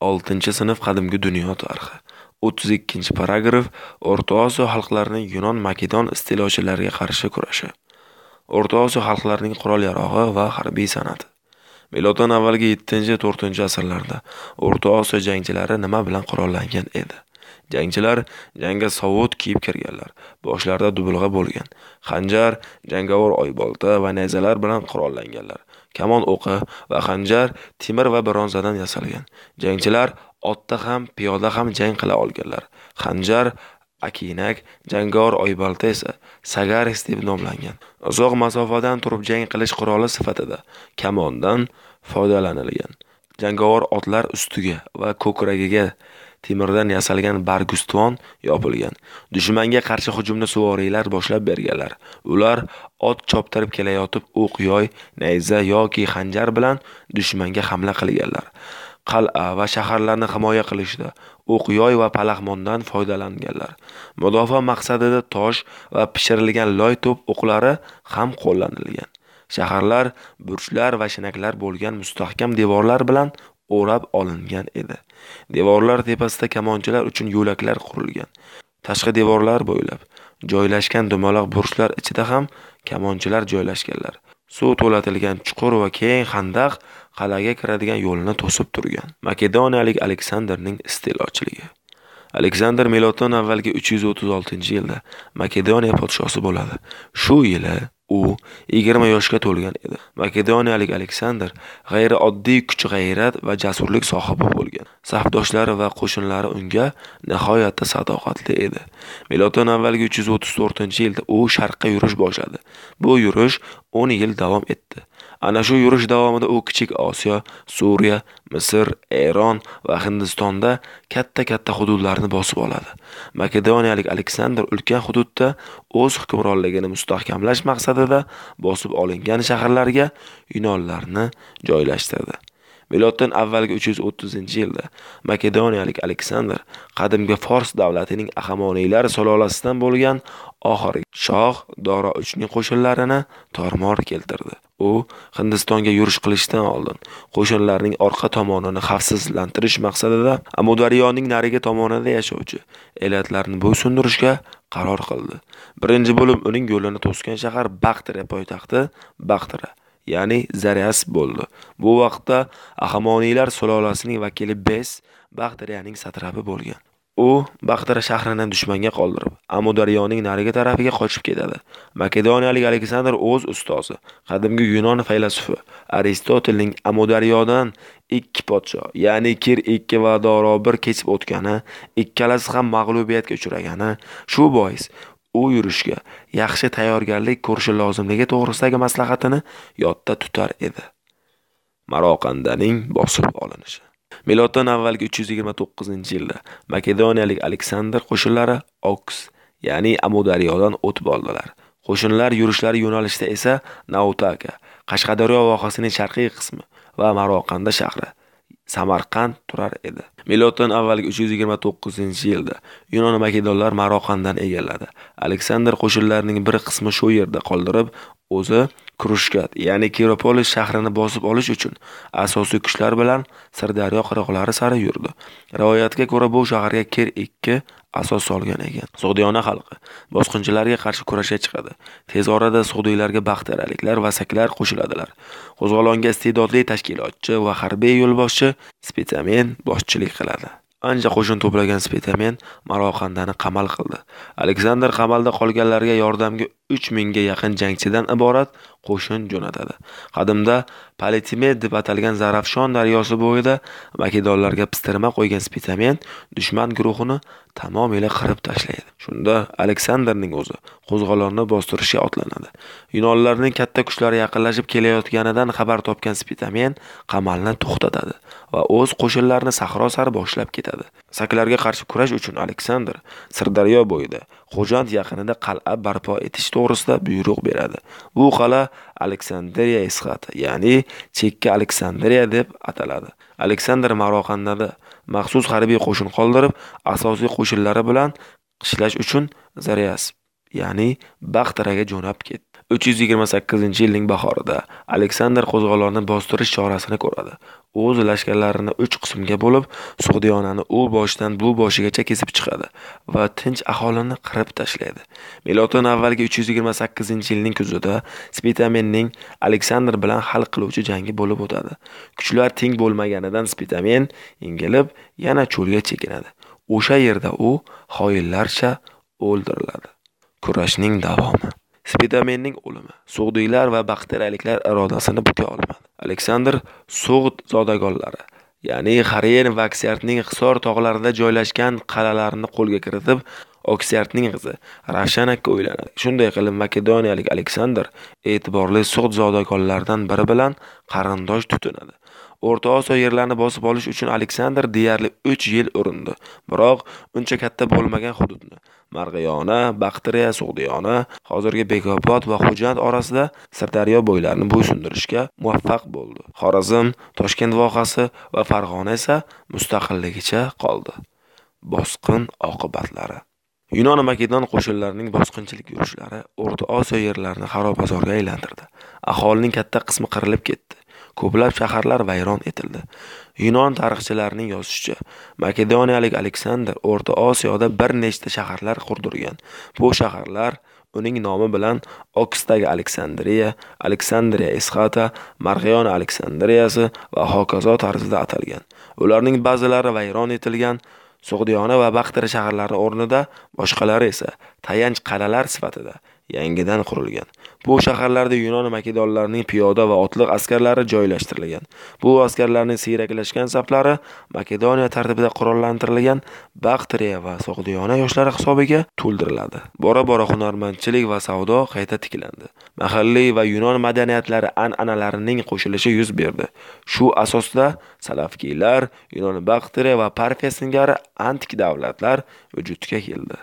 oltinchi sinf qadimgi dunyo tarixi o'ttiz ikkinchi paragraf o'rta osiyo xalqlarining yunon makedon istilochilariga qarshi kurashi o'rta osiyo xalqlarining qurol yarog'i va harbiy san'ati miloddan avvalgi 7-4 asrlarda o'rta osiyo jangchilari nima bilan qurollangan edi Jangchilar jangga sovut kiyib kirganlar. Boshlarida dubulg'a bo'lgan. Xanjar, jangovar oybolta va nayzalar bilan qurollanganlar. Kamon o'qi va xanjar temir va bronzadan yasalgan. Jangchilar otda ham, piyoda ham jang qila olganlar. Xanjar Akinak, jangor oybalta esa Sagaris deb nomlangan. Uzoq masofadan turib jang qilish quroli sifatida kamondan foydalanilgan. Jangovar otlar ustiga va ko'kragiga temirdan yasalgan bargustvon yopilgan. Dushmanga qarshi hujumni suvoriylar boshlab berganlar. Ular ot choptirib kelayotib o'q-yoy, nayza yoki xanjar bilan dushmanga hamla qilganlar. Qal'a va shaharlarni himoya qilishda o'q-yoy va palaxmondan foydalanganlar. Mudofaa maqsadida tosh va pishirilgan loy to'p o'qlari ham qo'llanilgan. Shaharlar burchlar va shinaklar bo'lgan mustahkam devorlar bilan o'rab olingan edi. Devorlar tepasida kamonchilar uchun yo'laklar qurilgan. Tashqi devorlar bo'ylab joylashgan dumaloq burchlar ichida ham kamonchilar joylashganlar. Suv to'latilgan chuqur va keng xandaq qal'aga kiradigan yo'lni to'sib turgan. Makedoniyalik Aleksandrning istilochiligi. Aleksandr miloddan avvalgi 336-yilda Makedoniya podshosi bo'ladi. Shu yili U 20 yoshga to'lgan edi. Makedoniyalik Aleksandr g'ayrioddiy kuch-g'ayrat va jasurlik sohibi bo'lgan. Safdoshlari va qo'shinlari unga nihoyatda sadoqatli edi. Miloddan avvalgi 334-yilda u sharqqa yurish boshladi. Bu yurish 10 yil davom etdi. Ana shu yurish davomida u Kichik Osiyo, Suriya, Misr, Eron va Hindistonda katta-katta hududlarni bosib oladi. Makedoniyalik Aleksandr ulkan hududda o'z hukmronligini mustahkamlash maqsadida bosib olingan shaharlarga yunonlarni joylashtirdi. Miloddan avvalgi 330-yilda Makedoniyalik Aleksandr qadimgi Fors davlatining Ahamoniylar sulolasidan bo'lgan oxirgi shoh Doro uchning qo'shinlarini tormor keltirdi. U Hindistonga yurish qilishdan oldin qo'shinlarning orqa tomonini xavfsizlantirish maqsadida Amudaryoning narigi tomonida yashovchi elatlarni bo'ysundirishga qaror qildi. Birinchi bo'lib uning yo'lini to'sgan shahar Baxtira poytaxti Baxtira, ya'ni Zaryas bo'ldi. Bu vaqtda Ahamoniylar sulolasining vakili Bes Baxtiraning satrapi bo'lgan. U Baxtira shahrini dushmanga qoldirib, Amudaryoning narigi tarafiga qochib ketadi. Makedoniyalik Aleksandr o'z ustozi, qadimgi Yunon faylasufi Aristotelning Amudaryodan ikki podsho, ya'ni Kir 2 va Doro 1 kechib o'tgani, ikkalasi ham mag'lubiyatga uchragani, shu bois u yurishga yaxshi tayyorgarlik ko'rishi lozimligi to'g'risidagi maslahatini yodda tutar edi. Maroqandaning bosib olinishi Miloddan avvalgi 329-yilda Makedoniyalik Aleksandr qo'shinlari Oks, ya'ni Amudaryodan o'tib oldilar. Qo'shinlar yurishlari yo'nalishida esa Nautaka, Qashqadaryo vohasining sharqiy qismi va Maroqanda shahri Samarqand turar edi. Miloddan avvalgi 329-yilda Yunon makedonlar Maroqandan egalladi. Aleksandr qo'shinlarining bir qismi shu yerda qoldirib, o'zi Krushkat, ya'ni Kiropolis shahrini bosib olish uchun asosiy kuchlar bilan Sirdaryo qirg'oqlari sari yurdi. Rivoyatga ko'ra bu shaharga Kir 2 asos solgan ekan. Sug'diyona xalqi bosqinchilarga qarshi kurashga chiqadi. Tez orada sug'diylarga baxtiyaraliklar va saklar qo'shiladilar. Qo'zg'olonga iste'dodli tashkilotchi va harbiy yo'lboshchi spetamen boshchilik qiladi. Ancha qo'shin to'plagan spetamen Maroqandani qamal qildi. Aleksandr qamalda qolganlarga yordamga 3000 ga yaqin jangchidan iborat qo'shin jo'natadi. Qadimda Palitimet deb atalgan Zarafshon daryosi bo'yida makedonlarga pistirma qo'ygan Spitamen dushman guruhini tamomila qirib tashlaydi. Shunda Aleksandrning o'zi qo'zg'olonni bostirishga otlanadi. Yunonlarning katta kuchlari yaqinlashib kelayotganidan xabar topgan Spitamen qamalni to'xtatadi va o'z qo'shinlarini sahro sari boshlab ketadi. Saklarga qarshi kurash uchun Aleksandr Sirdaryo bo'yida Xo'jand yaqinida qal'a barpo etish to'g'risida buyruq beradi. Bu qal'a Aleksandriya Isxati, ya'ni Chekka Aleksandriya deb ataladi. Aleksandr Maroqandada maxsus harbiy qo'shin qoldirib, asosiy qo'shinlari bilan qishlash uchun Zaryas, ya'ni Baxtiraga jo'nab ketdi. 328-yilning bahorida Aleksandr qo'zg'olonni bostirish chorasini ko'radi. U o'z lashkarlarini 3 qismga bo'lib, Sug'diyonani u boshidan bu boshigacha kesib chiqadi va tinch aholini qirib tashlaydi. Miloddan avvalgi 328-yilning kuzida Spitamenning Aleksandr bilan hal qiluvchi jangi bo'lib o'tadi. Kuchlar teng bo'lmaganidan Spitamen yengilib, yana cho'lga chekinadi. O'sha yerda u xoinlarcha o'ldiriladi. Kurashning davomi Spidamenning o'limi Sug'diylar va bakteriyaliklar irodasini buka olmadi. Aleksandr Sug'd zodagonlari, ya'ni Xarien va Aksiyartning Hisor tog'larida joylashgan qalalarini qo'lga kiritib, Oksiyartning qizi Ravshanakka uylanadi. Shunday qilib, makedoniyalik Aleksandr e'tiborli Sug'd zodagonlaridan biri bilan qarindosh tutinadi. O'rta Osiyo yerlarini bosib olish uchun Aleksandr deyarli 3 yil urindi, biroq uncha katta bo'lmagan hududni Marg'iyona, Baqtriya, Sug'diyona, hozirgi Bekobod va Xo'jand orasida Sirdaryo bo'ylarini bo'ysundirishga muvaffaq bo'ldi. Xorazm, Toshkent vohasi va Farg'ona esa mustaqilligicha qoldi. Bosqin oqibatlari Yunon Makedon qo'shinlarining bosqinchilik yurishlari O'rta Osiyo yerlarini xarobazorga aylantirdi. Aholining katta qismi qirilib ketdi. Ko'plab shaharlar vayron etildi. Yunon tarixchilarining yozishicha, makedoniyalik Aleksandr O'rta Osiyoda bir nechta shaharlar qurdirgan. Bu shaharlar uning nomi bilan Oksdagi Aleksandriya, Aleksandriya Isxata, Marg'iyon Aleksandriyasi va hokazo tarzida atalgan. Ularning ba'zilari vayron etilgan, Sug'diyona va Baxtira shaharlari o'rnida boshqalari esa tayanch qal'alar sifatida yangidan qurilgan. Bu shaharlarda Yunon makedonlarining piyoda va otliq askarlari joylashtirilgan. Bu askarlarning siyraklashgan saflari Makedoniya tartibida qurollantirilgan Baktriya va Sog'diyona yoshlari hisobiga to'ldiriladi. Bora-bora hunarmandchilik va savdo qayta tiklandi. Mahalliy va Yunon madaniyatlari an'analarining qo'shilishi yuz berdi. Shu asosda Salafkiylar, Yunon Baktriya va Parfiya singari antik davlatlar vujudga keldi.